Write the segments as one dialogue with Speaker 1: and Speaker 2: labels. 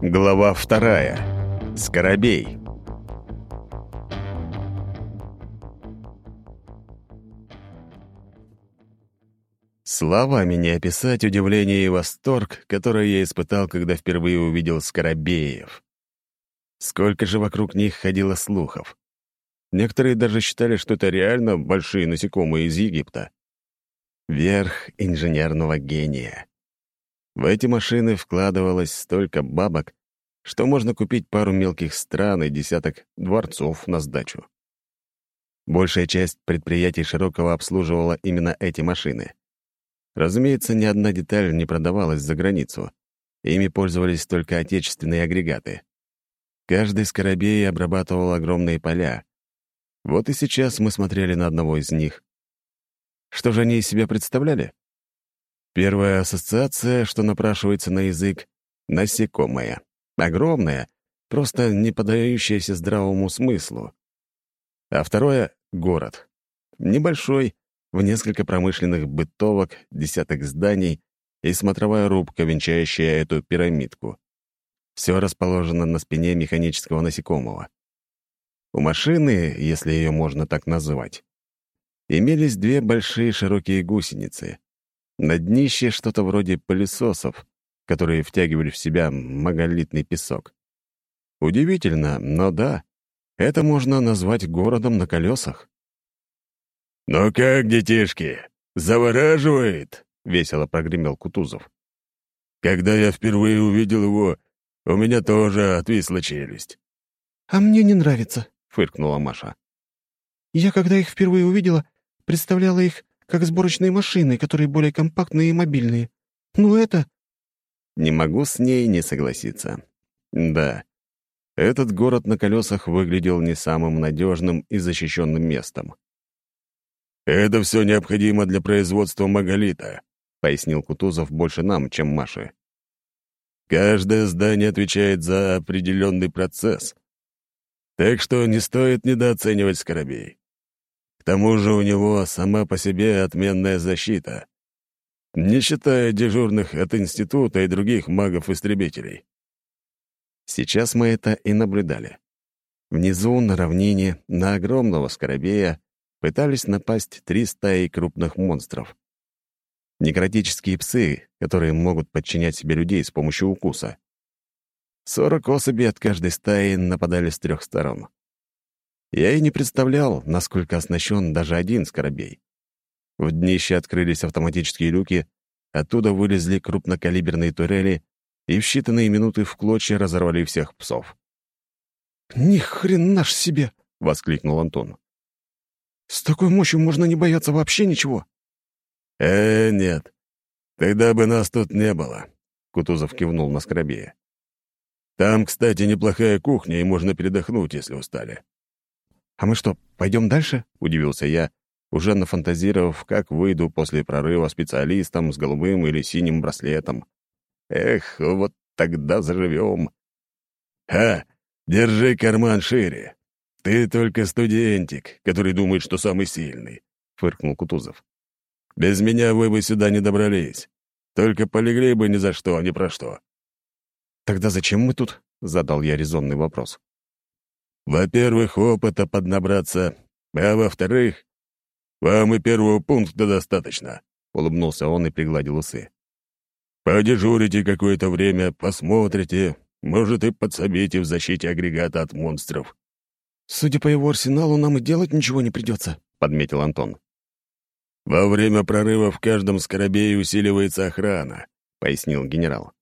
Speaker 1: Глава вторая. Скоробей. Словами не описать удивление и восторг, который я испытал, когда впервые увидел скоробеев. Сколько же вокруг них ходило слухов. Некоторые даже считали, что это реально большие насекомые из Египта. Верх инженерного гения. В эти машины вкладывалось столько бабок, что можно купить пару мелких стран и десяток дворцов на сдачу. Большая часть предприятий Широкого обслуживала именно эти машины. Разумеется, ни одна деталь не продавалась за границу. Ими пользовались только отечественные агрегаты. Каждый скоробей обрабатывал огромные поля. Вот и сейчас мы смотрели на одного из них. Что же они из себя представляли? Первая ассоциация, что напрашивается на язык — насекомое. Огромное, просто не поддающееся здравому смыслу. А второе — город. Небольшой, в несколько промышленных бытовок, десяток зданий и смотровая рубка, венчающая эту пирамидку. Все расположено на спине механического насекомого. У машины, если ее можно так называть, имелись две большие широкие гусеницы. На днище что-то вроде пылесосов, которые втягивали в себя маголитный песок. Удивительно, но да, это можно назвать городом на колесах.
Speaker 2: «Ну как, детишки, завораживает?» — весело прогремел Кутузов. «Когда я впервые увидел его, у меня тоже отвисла челюсть».
Speaker 3: «А мне не нравится», — фыркнула Маша. «Я, когда их впервые увидела, представляла их как сборочные машины, которые более компактные и мобильные. Ну это...»
Speaker 1: Не могу с ней не согласиться. Да, этот город на колесах выглядел не самым надежным и защищенным местом.
Speaker 2: «Это все необходимо для производства маголита», — пояснил Кутузов больше нам, чем Маше. «Каждое здание отвечает за определенный процесс. Так что не стоит недооценивать Скоробей. Тому же у него сама по себе отменная защита, не считая дежурных от института и других магов-истребителей.
Speaker 1: Сейчас мы это и наблюдали. Внизу, на равнине, на огромного скоробея пытались напасть три стаи крупных монстров. Некротические псы, которые могут подчинять себе людей с помощью укуса. Сорок особей от каждой стаи нападали с трех сторон. Я и не представлял, насколько оснащен даже один скоробей. В днище открылись автоматические люки, оттуда вылезли крупнокалиберные турели и в считанные минуты в клочья разорвали всех псов.
Speaker 3: «Ни хрена ж себе!» — воскликнул Антон. «С такой мощью можно не бояться вообще ничего».
Speaker 2: «Э, нет. Тогда бы нас тут не было», — Кутузов кивнул на скоробея. Там, кстати, неплохая кухня, и можно передохнуть, если устали».
Speaker 1: «А мы что, пойдем дальше?» — удивился я, уже нафантазировав, как выйду после прорыва специалистом с голубым или синим браслетом. Эх, вот тогда заживем.
Speaker 2: «Ха! Держи карман шире. Ты только студентик, который думает, что самый сильный», — фыркнул Кутузов. «Без меня вы бы сюда не добрались. Только полегли бы ни за что, ни про что».
Speaker 1: «Тогда зачем мы тут?» — задал я резонный вопрос.
Speaker 2: «Во-первых, опыта поднабраться, а во-вторых, вам и первого пункта достаточно», — улыбнулся он и пригладил усы. «Подежурите какое-то время, посмотрите, может, и подсобите в защите агрегата от монстров».
Speaker 3: «Судя по его арсеналу, нам и делать ничего не придется», — подметил Антон.
Speaker 2: «Во время прорыва в каждом скоробее усиливается охрана», — пояснил генерал.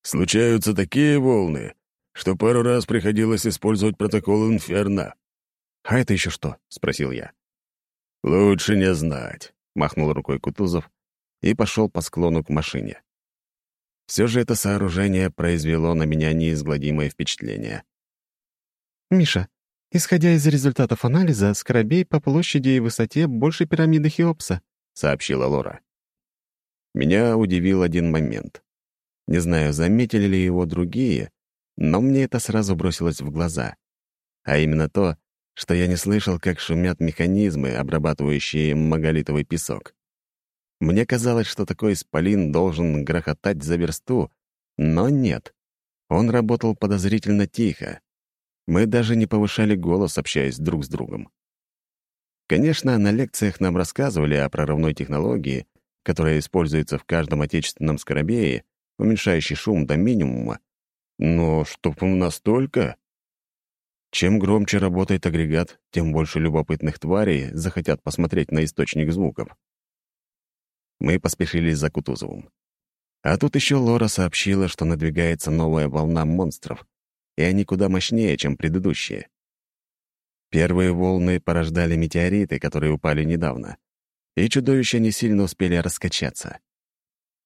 Speaker 2: Случаются такие волны, что пару раз приходилось использовать протокол Инферно.
Speaker 1: «А это еще что?» — спросил я.
Speaker 2: «Лучше не знать», — махнул рукой Кутузов
Speaker 1: и пошел по склону к машине. Все же это сооружение произвело на меня неизгладимое впечатление.
Speaker 3: «Миша, исходя из результатов анализа, Скоробей по площади и высоте больше пирамиды Хеопса», — сообщила Лора.
Speaker 1: Меня удивил один момент. Не знаю, заметили ли его другие, но мне это сразу бросилось в глаза. А именно то, что я не слышал, как шумят механизмы, обрабатывающие маголитовый песок. Мне казалось, что такой исполин должен грохотать за версту, но нет. Он работал подозрительно тихо. Мы даже не повышали голос, общаясь друг с другом. Конечно, на лекциях нам рассказывали о прорывной технологии, которая используется в каждом отечественном скоробее, уменьшающей шум до минимума. Но чтоб настолько... Чем громче работает агрегат, тем больше любопытных тварей захотят посмотреть на источник звуков. Мы поспешили за Кутузовым. А тут еще Лора сообщила, что надвигается новая волна монстров, и они куда мощнее, чем предыдущие. Первые волны порождали метеориты, которые упали недавно, и чудовища не сильно успели раскачаться.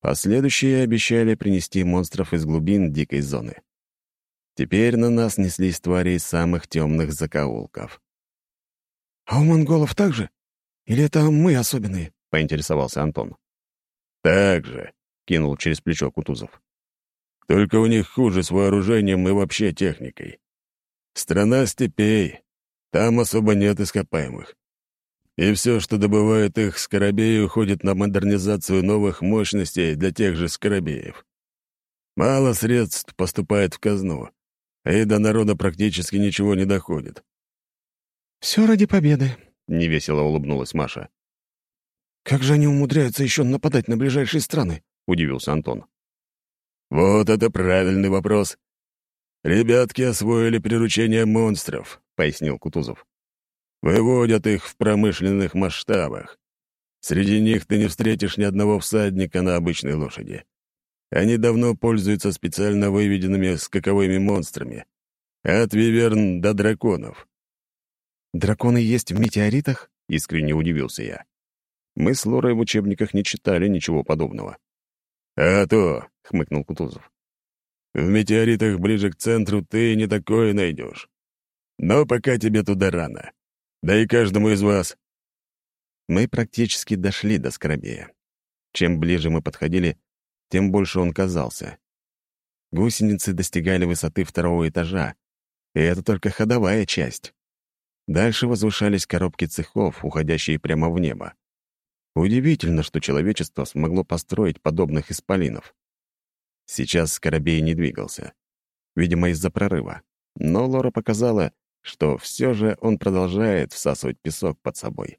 Speaker 1: Последующие обещали принести монстров из глубин дикой зоны. Теперь на нас неслись твари из самых темных закоулков.
Speaker 3: «А у монголов так же? Или это мы особенные?» — поинтересовался Антон.
Speaker 2: «Так же», — кинул через плечо Кутузов. «Только у них хуже с вооружением и вообще техникой. Страна степей, там особо нет ископаемых. И все, что добывает их скоробеи, уходит на модернизацию новых мощностей для тех же скоробеев. Мало средств поступает в казну, и до народа практически ничего не доходит.
Speaker 3: «Все ради победы», —
Speaker 1: невесело улыбнулась Маша.
Speaker 3: «Как же они умудряются еще нападать на ближайшие страны?» — удивился Антон.
Speaker 2: «Вот это правильный вопрос. Ребятки освоили приручение монстров», — пояснил Кутузов. «Выводят их в промышленных масштабах. Среди них ты не встретишь ни одного всадника на обычной лошади. Они давно пользуются специально выведенными скаковыми монстрами. От виверн до драконов.
Speaker 1: «Драконы есть в метеоритах?» — искренне удивился я. Мы с Лорой в учебниках не читали ничего подобного.
Speaker 2: «А то!» — хмыкнул Кутузов. «В метеоритах ближе к центру ты не такое найдешь. Но пока тебе туда рано. Да и каждому из вас».
Speaker 1: Мы практически дошли до Скоробея. Чем ближе мы подходили, тем больше он казался. Гусеницы достигали высоты второго этажа, и это только ходовая часть. Дальше возвышались коробки цехов, уходящие прямо в небо. Удивительно, что человечество смогло построить подобных исполинов. Сейчас Скоробей не двигался. Видимо, из-за прорыва. Но Лора показала, что все же он продолжает всасывать песок под собой.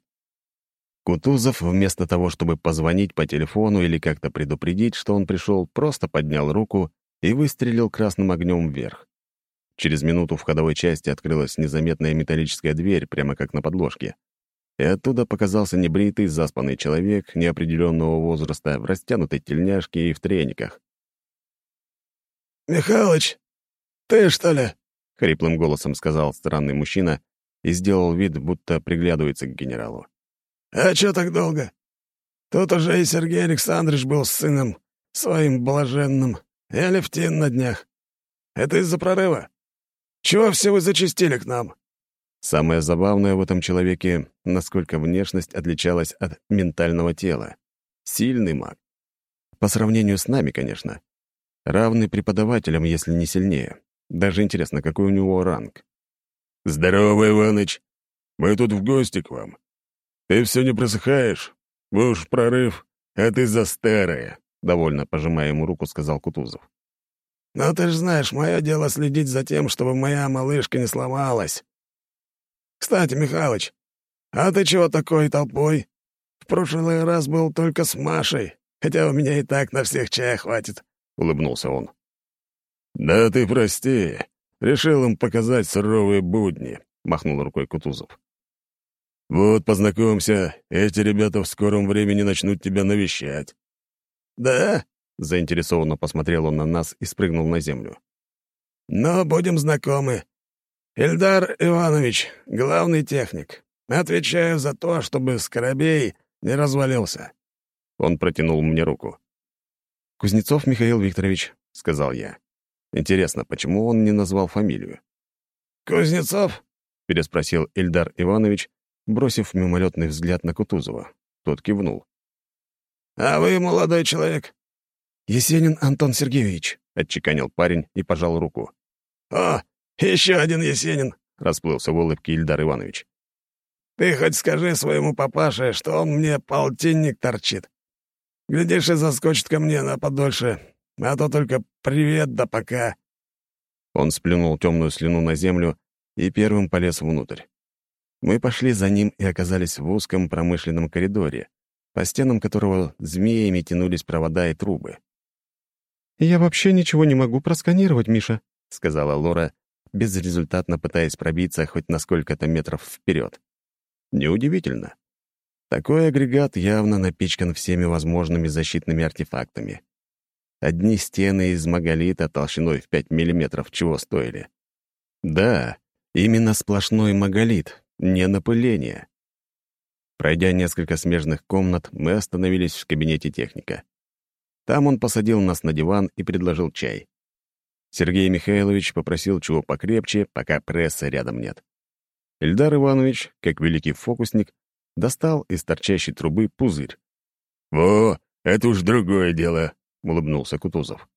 Speaker 1: Кутузов, вместо того, чтобы позвонить по телефону или как-то предупредить, что он пришел, просто поднял руку и выстрелил красным огнем вверх. Через минуту в ходовой части открылась незаметная металлическая дверь, прямо как на подложке. И оттуда показался небритый, заспанный человек неопределенного возраста в растянутой тельняшке и в трениках.
Speaker 3: «Михалыч, ты что ли?»
Speaker 1: — хриплым голосом сказал странный мужчина и сделал вид, будто приглядывается к генералу.
Speaker 3: «А чё так долго? Тут уже и Сергей Александрович был с сыном своим блаженным, и Алевтин на днях. Это из-за прорыва? Чего все вы зачастили к нам?»
Speaker 1: Самое забавное в этом человеке, насколько внешность отличалась от ментального тела. Сильный маг. По сравнению с нами, конечно. Равный преподавателям, если не сильнее. Даже интересно, какой у него ранг.
Speaker 2: «Здорово, Иваныч. Мы тут в гости к вам. Ты все не просыхаешь? Вы уж прорыв, а ты за старое», — довольно пожимая ему руку, сказал Кутузов.
Speaker 3: «Но ты ж знаешь, мое дело следить за тем, чтобы моя малышка не сломалась. Кстати, Михалыч, а ты чего такой толпой? В прошлый раз был только с Машей, хотя у меня и так на всех чая хватит», — улыбнулся он.
Speaker 2: «Да ты прости, решил им показать суровые будни», — махнул рукой Кутузов. «Вот, познакомься, эти ребята в скором времени начнут тебя навещать».
Speaker 3: «Да?»
Speaker 1: — заинтересованно посмотрел он на нас и спрыгнул на землю.
Speaker 3: «Но будем знакомы. Ильдар Иванович, главный техник. Отвечаю за то, чтобы Скоробей не развалился».
Speaker 1: Он протянул мне руку. «Кузнецов Михаил Викторович», — сказал я. «Интересно, почему он не назвал фамилию?»
Speaker 3: «Кузнецов?»
Speaker 1: — переспросил Ильдар Иванович бросив мимолетный взгляд на Кутузова. Тот кивнул.
Speaker 3: «А вы молодой человек?»
Speaker 1: «Есенин Антон Сергеевич», — отчеканил парень и пожал руку.
Speaker 3: «О, еще один Есенин», —
Speaker 1: расплылся в улыбке Ильдар Иванович.
Speaker 3: «Ты хоть скажи своему папаше, что он мне полтинник торчит. Глядишь, и заскочит ко мне на подольше, а то только привет да пока».
Speaker 1: Он сплюнул темную слюну на землю и первым полез внутрь. Мы пошли за ним и оказались в узком промышленном коридоре, по стенам которого змеями тянулись провода и трубы.
Speaker 4: «Я вообще ничего не могу просканировать, Миша», — сказала Лора, безрезультатно пытаясь пробиться хоть на сколько-то метров вперед.
Speaker 1: Неудивительно. Такой агрегат явно напичкан всеми возможными защитными артефактами. Одни стены из маголита толщиной в 5 миллиметров чего стоили. Да, именно сплошной маголит, не напыление. Пройдя несколько смежных комнат, мы остановились в кабинете техника. Там он посадил нас на диван и предложил чай. Сергей Михайлович попросил чего покрепче, пока пресса рядом нет. Ильдар Иванович, как великий фокусник, достал из торчащей трубы пузырь.
Speaker 2: «Во, это уж другое дело», — улыбнулся Кутузов.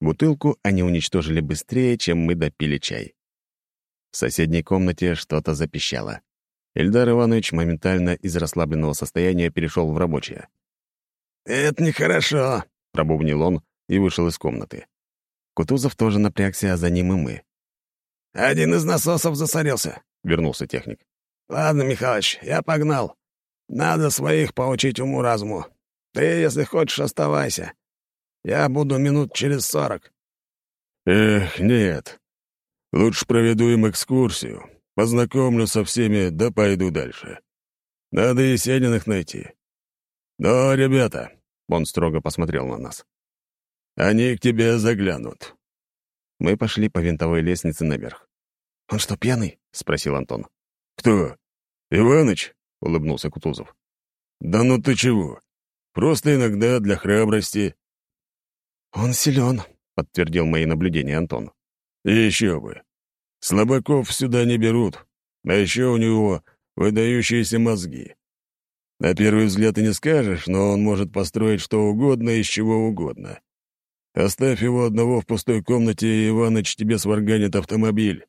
Speaker 1: Бутылку они уничтожили быстрее, чем мы допили чай. В соседней комнате что-то запищало. Ильдар Иванович моментально из расслабленного состояния перешел в рабочее.
Speaker 3: «Это нехорошо», —
Speaker 1: пробубнил он и вышел из комнаты. Кутузов тоже напрягся, а за ним и мы.
Speaker 3: «Один из насосов засорился», —
Speaker 1: вернулся техник.
Speaker 3: «Ладно, Михалыч, я погнал. Надо своих поучить уму-разуму. Ты, если хочешь, оставайся. Я буду минут через сорок».
Speaker 2: «Эх, нет. Лучше проведу им экскурсию. Познакомлю со всеми, да пойду дальше. Надо Есениных найти. Но, ребята, — он строго посмотрел на нас, они к тебе заглянут».
Speaker 1: Мы пошли по винтовой лестнице наверх.
Speaker 4: «Он что, пьяный?» — спросил Антон.
Speaker 2: «Кто? Иваныч?» — улыбнулся Кутузов. «Да ну ты чего? Просто иногда для храбрости».
Speaker 4: «Он силен», —
Speaker 1: подтвердил мои наблюдения Антон.
Speaker 2: «И еще бы. Слабаков сюда не берут, а еще у него выдающиеся мозги. На первый взгляд и не скажешь, но он может построить что угодно из чего угодно. Оставь его одного в пустой комнате, и Иваныч тебе сварганит автомобиль».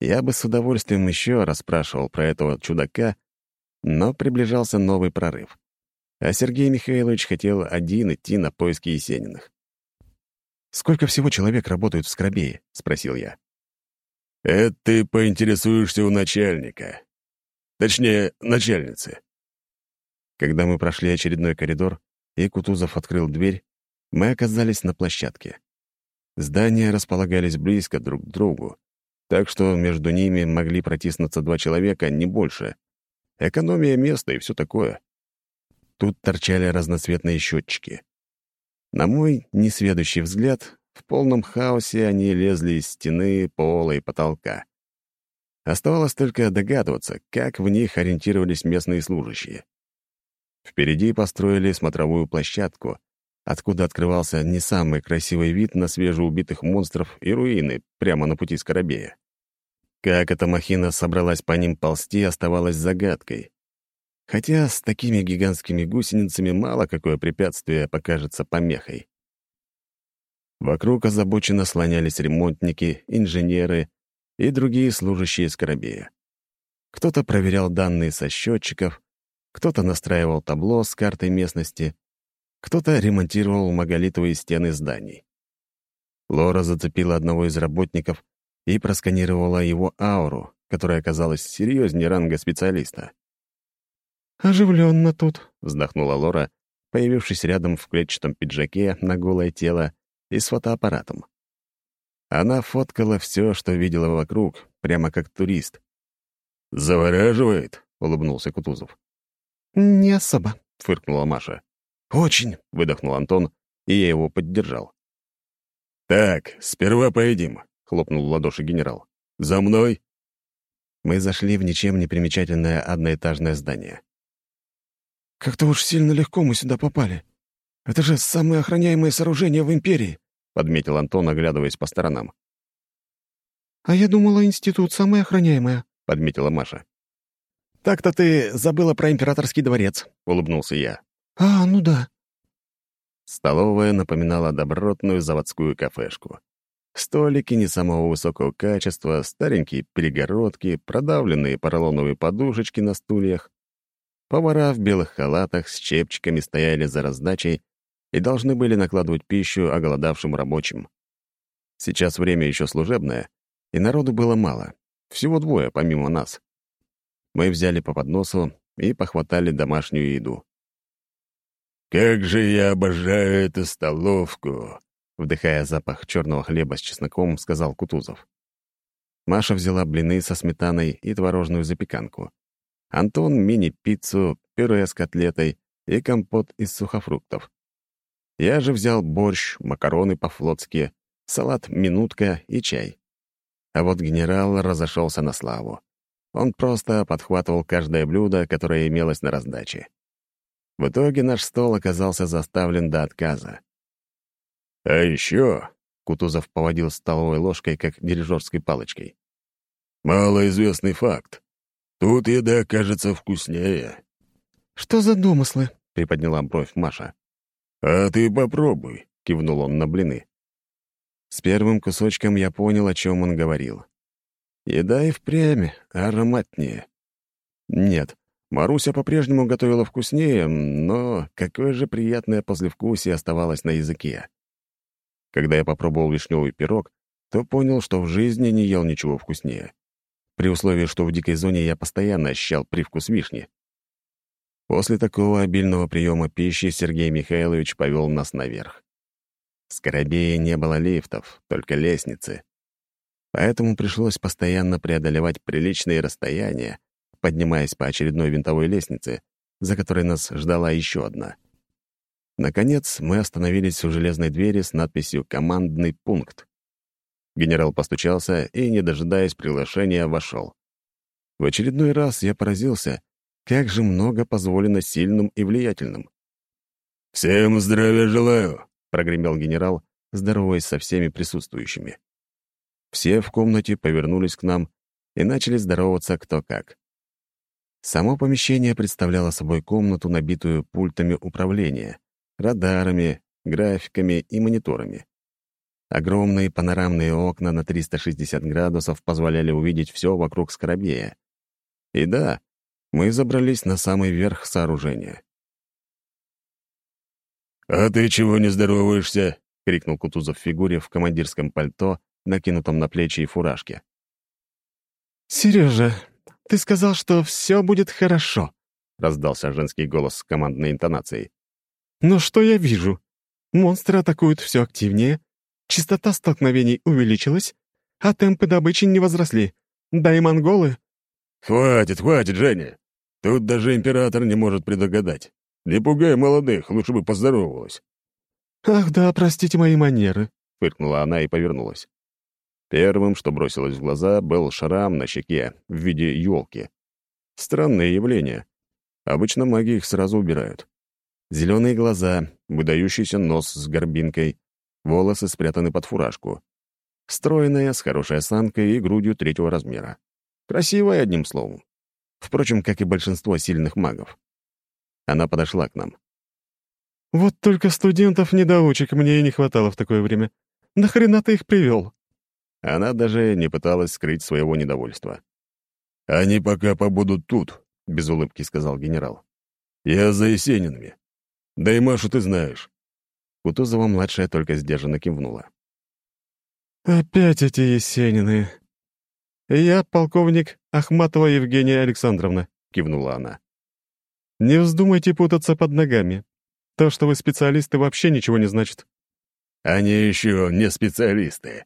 Speaker 1: Я бы с удовольствием еще расспрашивал про этого чудака, но приближался новый прорыв. А Сергей Михайлович хотел один идти на поиски Есениных. «Сколько всего человек работают в Скоробее?» — спросил я.
Speaker 2: «Это ты поинтересуешься у начальника. Точнее, начальницы».
Speaker 1: Когда мы прошли очередной коридор, и Кутузов открыл дверь, мы оказались на площадке. Здания располагались близко друг к другу, так что между ними могли протиснуться два человека, не больше. Экономия места и все такое. Тут торчали разноцветные счетчики. На мой несведущий взгляд, в полном хаосе они лезли из стены, пола и потолка. Оставалось только догадываться, как в них ориентировались местные служащие. Впереди построили смотровую площадку, откуда открывался не самый красивый вид на свежеубитых монстров и руины прямо на пути Скоробея. Как эта махина собралась по ним ползти, оставалось загадкой. Хотя с такими гигантскими гусеницами мало какое препятствие покажется помехой. Вокруг озабоченно слонялись ремонтники, инженеры и другие служащие Скоробея. Кто-то проверял данные со счетчиков, кто-то настраивал табло с картой местности — кто-то ремонтировал маголитовые стены зданий. Лора зацепила одного из работников и просканировала его ауру, которая оказалась серьезнее ранга специалиста.
Speaker 4: «Оживленно тут», —
Speaker 1: вздохнула Лора, появившись рядом в клетчатом пиджаке на голое тело и с фотоаппаратом. Она фоткала все, что видела вокруг, прямо как турист.
Speaker 2: «Завораживает?» — улыбнулся Кутузов.
Speaker 4: «Не особо», —
Speaker 1: фыркнула Маша.
Speaker 4: «Очень», —
Speaker 1: выдохнул Антон, и я его поддержал.
Speaker 2: «Так, сперва поедим», — хлопнул в ладоши генерал. «За мной!»
Speaker 1: Мы зашли в ничем не примечательное одноэтажное здание.
Speaker 4: «Как-то уж сильно легко мы сюда попали. Это же самое охраняемое сооружение в Империи», —
Speaker 1: подметил Антон, оглядываясь по сторонам.
Speaker 4: «А я думала, институт самое охраняемое», —
Speaker 1: подметила Маша. «Так-то ты забыла про императорский дворец», — улыбнулся я.
Speaker 4: «А, ну да».
Speaker 1: Столовая напоминала добротную заводскую кафешку. Столики не самого высокого качества, старенькие перегородки, продавленные поролоновые подушечки на стульях. Повара в белых халатах с чепчиками стояли за раздачей и должны были накладывать пищу оголодавшим рабочим. Сейчас время еще служебное, и народу было мало. Всего двое, помимо нас. Мы взяли по подносу и похватали домашнюю еду.
Speaker 2: «Как же я обожаю эту столовку!»
Speaker 1: Вдыхая запах черного хлеба с чесноком, сказал Кутузов. Маша взяла блины со сметаной и творожную запеканку. Антон — мини-пиццу, пюре с котлетой и компот из сухофруктов. Я же взял борщ, макароны по-флотски, салат «минутка» и чай. А вот генерал разошелся на славу. Он просто подхватывал каждое блюдо, которое имелось на раздаче. В итоге наш стол оказался заставлен до отказа.
Speaker 2: «А еще...»
Speaker 1: — Кутузов поводил столовой ложкой, как дирижерской палочкой.
Speaker 2: «Малоизвестный факт. Тут еда кажется вкуснее».
Speaker 4: «Что за домыслы?»
Speaker 1: — приподняла бровь Маша.
Speaker 2: «А ты попробуй», — кивнул он на блины.
Speaker 1: С первым кусочком я понял, о чем он говорил. Еда и впрямь ароматнее. Нет, Маруся по-прежнему готовила вкуснее, но какое же приятное послевкусие оставалось на языке. Когда я попробовал вишневый пирог, то понял, что в жизни не ел ничего вкуснее. При условии, что в дикой зоне я постоянно ощущал привкус вишни. После такого обильного приема пищи Сергей Михайлович повел нас наверх. В Скоробее не было лифтов, только лестницы. Поэтому пришлось постоянно преодолевать приличные расстояния, поднимаясь по очередной винтовой лестнице, за которой нас ждала еще одна. Наконец, мы остановились у железной двери с надписью «Командный пункт». Генерал постучался и, не дожидаясь приглашения, вошел. В очередной раз я поразился, как же много позволено сильным и влиятельным.
Speaker 2: «Всем здравия желаю!»
Speaker 1: — прогремел генерал, здороваясь со всеми присутствующими. Все в комнате повернулись к нам и начали здороваться кто как. Само помещение представляло собой комнату, набитую пультами управления, радарами, графиками и мониторами. Огромные панорамные окна на 360 градусов позволяли увидеть все вокруг Скоробея. И да, мы забрались на самый верх сооружения.
Speaker 2: «А ты чего не здороваешься?» — крикнул Кутузов в фигуре в командирском пальто, накинутом на плечи и фуражке.
Speaker 4: «Сережа, ты сказал, что все будет хорошо», — раздался женский голос с командной интонацией. «Но что я вижу? Монстры атакуют все активнее, частота столкновений увеличилась, а темпы добычи не возросли. Да и монголы...»
Speaker 2: «Хватит, хватит, Женя! Тут даже император не может предугадать. Не пугай молодых, лучше бы поздоровалась».
Speaker 4: «Ах да, простите мои манеры», —
Speaker 1: фыркнула она и повернулась. Первым, что бросилось в глаза, был шрам на щеке в виде елки. Странное явление. Обычно маги их сразу убирают. Зеленые глаза, выдающийся нос с горбинкой, волосы спрятаны под фуражку. Стройная, с хорошей осанкой и грудью третьего размера. Красивая, одним словом. Впрочем, как и большинство сильных магов. Она подошла к нам.
Speaker 4: «Вот только студентов-недоучек мне и не хватало в такое время. Нахрена ты их привел?»
Speaker 1: Она даже не пыталась скрыть своего недовольства.
Speaker 2: «Они пока побудут тут», — без улыбки сказал генерал. «Я за Есенинами. Да и Машу ты знаешь».
Speaker 1: Кутузова-младшая только сдержанно кивнула.
Speaker 4: «Опять эти Есенины. Я полковник Ахматова Евгения Александровна», — кивнула она. «Не вздумайте путаться под ногами. То, что вы специалисты, вообще ничего не значит».
Speaker 2: «Они еще не специалисты»,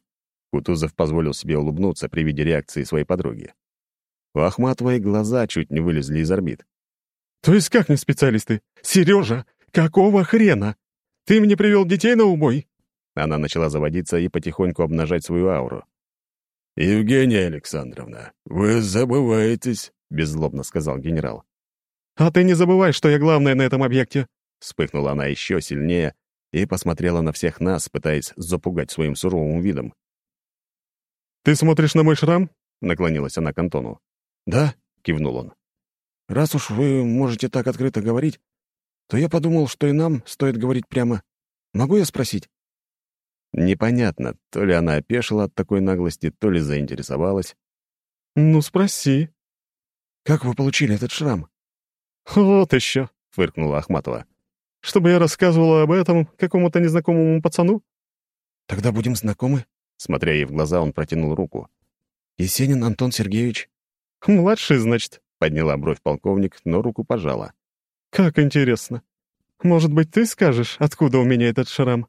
Speaker 1: Кутузов позволил себе улыбнуться при виде реакции своей подруги. У Ахматовой глаза чуть не вылезли из орбит.
Speaker 4: «То есть как не специалисты? Сережа, какого хрена? Ты мне привел детей на убой?»
Speaker 1: Она начала заводиться и потихоньку обнажать свою ауру.
Speaker 2: «Евгения Александровна, вы забываетесь», — беззлобно сказал генерал.
Speaker 4: «А ты не забывай, что я главная на этом объекте», —
Speaker 1: вспыхнула она еще сильнее и посмотрела на всех нас, пытаясь запугать своим суровым видом.
Speaker 4: «Ты смотришь на мой шрам?»
Speaker 1: — наклонилась она к Антону.
Speaker 3: «Да», —
Speaker 1: кивнул он.
Speaker 3: «Раз уж вы можете так открыто говорить, то я подумал, что и нам стоит говорить прямо. Могу я спросить?»
Speaker 1: Непонятно, то ли она опешила от такой наглости, то ли заинтересовалась.
Speaker 4: «Ну, спроси».
Speaker 3: «Как вы получили этот шрам?»
Speaker 4: «Вот еще», — фыркнула Ахматова. «Чтобы я рассказывала об этом какому-то незнакомому пацану?»
Speaker 3: «Тогда будем знакомы?»
Speaker 1: Смотря ей в глаза, он протянул руку. «Есенин Антон Сергеевич?»
Speaker 4: «Младший, значит?»
Speaker 1: — подняла бровь полковник, но руку пожала.
Speaker 4: «Как интересно. Может быть, ты скажешь, откуда у меня этот шрам?»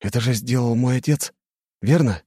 Speaker 3: «Это же сделал мой отец, верно?»